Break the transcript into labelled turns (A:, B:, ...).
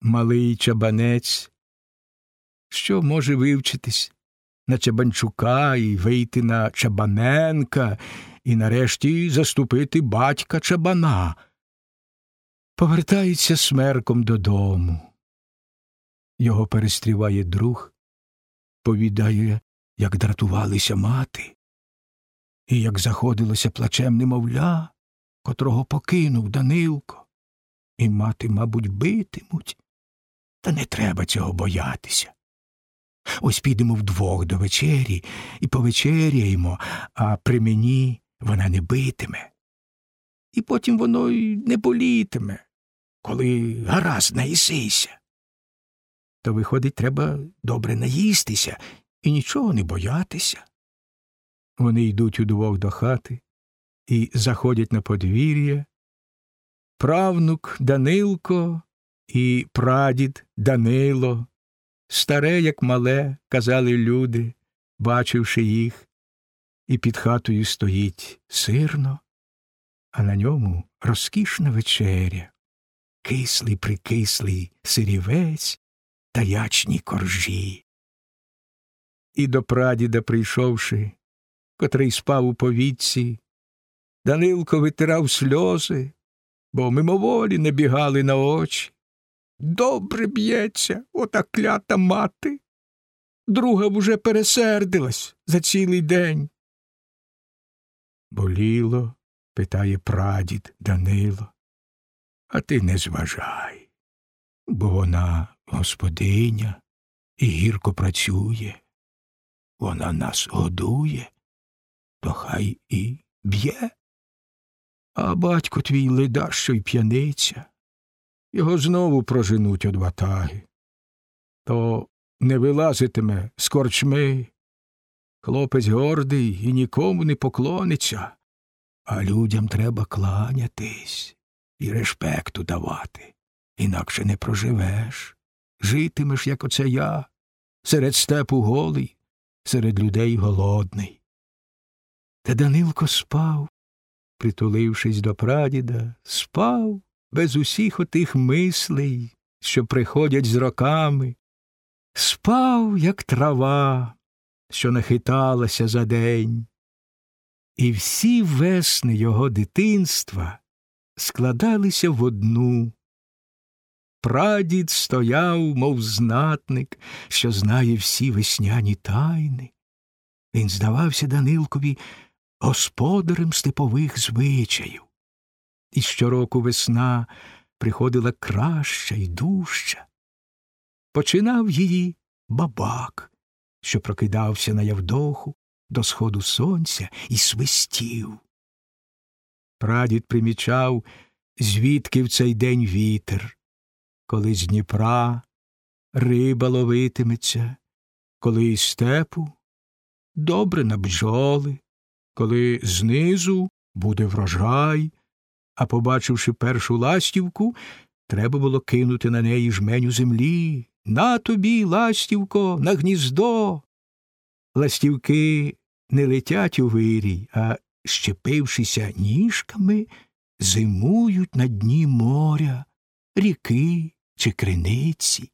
A: малий чабанець, що може вивчитись на Чабанчука і вийти на Чабаненка і нарешті заступити батька чабана. Повертається смерком додому. Його перестріває друг, повідає, як дратувалися мати, і як заходилося плачем немовля, котрого покинув Данилко, і мати, мабуть, битимуть. Та не треба цього боятися. Ось підемо вдвох до вечері і повечеряємо, а при мені вона не битиме. І потім воно й не болітиме, коли гаразд наїсися. То, виходить, треба добре наїстися і нічого не боятися. Вони йдуть удвох до хати і заходять на подвір'я. Правнук Данилко і прадід Данило, старе, як мале, казали люди, бачивши їх, і під хатою стоїть сирно, а на ньому розкішна вечеря, кислий прикислий сирівець та ячні коржі. І до прадіда прийшовши, котрий спав у повітці, Данилко витирав сльози, бо мимоволі не бігали на очі. Добре б'ється ота клята мати. Друга вже пересердилась за цілий день. Боліло, питає прадід Данило, а ти не зважай, бо вона господиня і гірко працює. Вона нас годує, то хай і б'є. А батько твій леда, що й п'яниця. Його знову проженуть од ватаги. То не вилазитиме з корчми. Хлопець гордий і нікому не поклониться, а людям треба кланятись і респекту давати, інакше не проживеш. Житимеш, як оце я, серед степу голий, серед людей голодний. Та Данилко спав, притулившись до прадіда, спав без усіх отих мислей, що приходять з роками, спав, як трава, що нахиталася за день, і всі весни його дитинства складалися в одну. Прадід стояв, мов знатник, що знає всі весняні тайни. Він здавався Данилкові господарем степових звичаїв. І щороку весна приходила краща й дужча. Починав її бабак, що прокидався на Явдоху до сходу сонця і свистів. Прадід примічав, звідки в цей день вітер, коли з Дніпра риба ловитиметься, коли із степу добре на бджоли, коли знизу буде врожай, а побачивши першу ластівку, треба було кинути на неї жменю землі. На тобі, ластівко, на гніздо. Ластівки не летять у вирій, а, щепившися ніжками, зимують на дні моря, ріки чи криниці.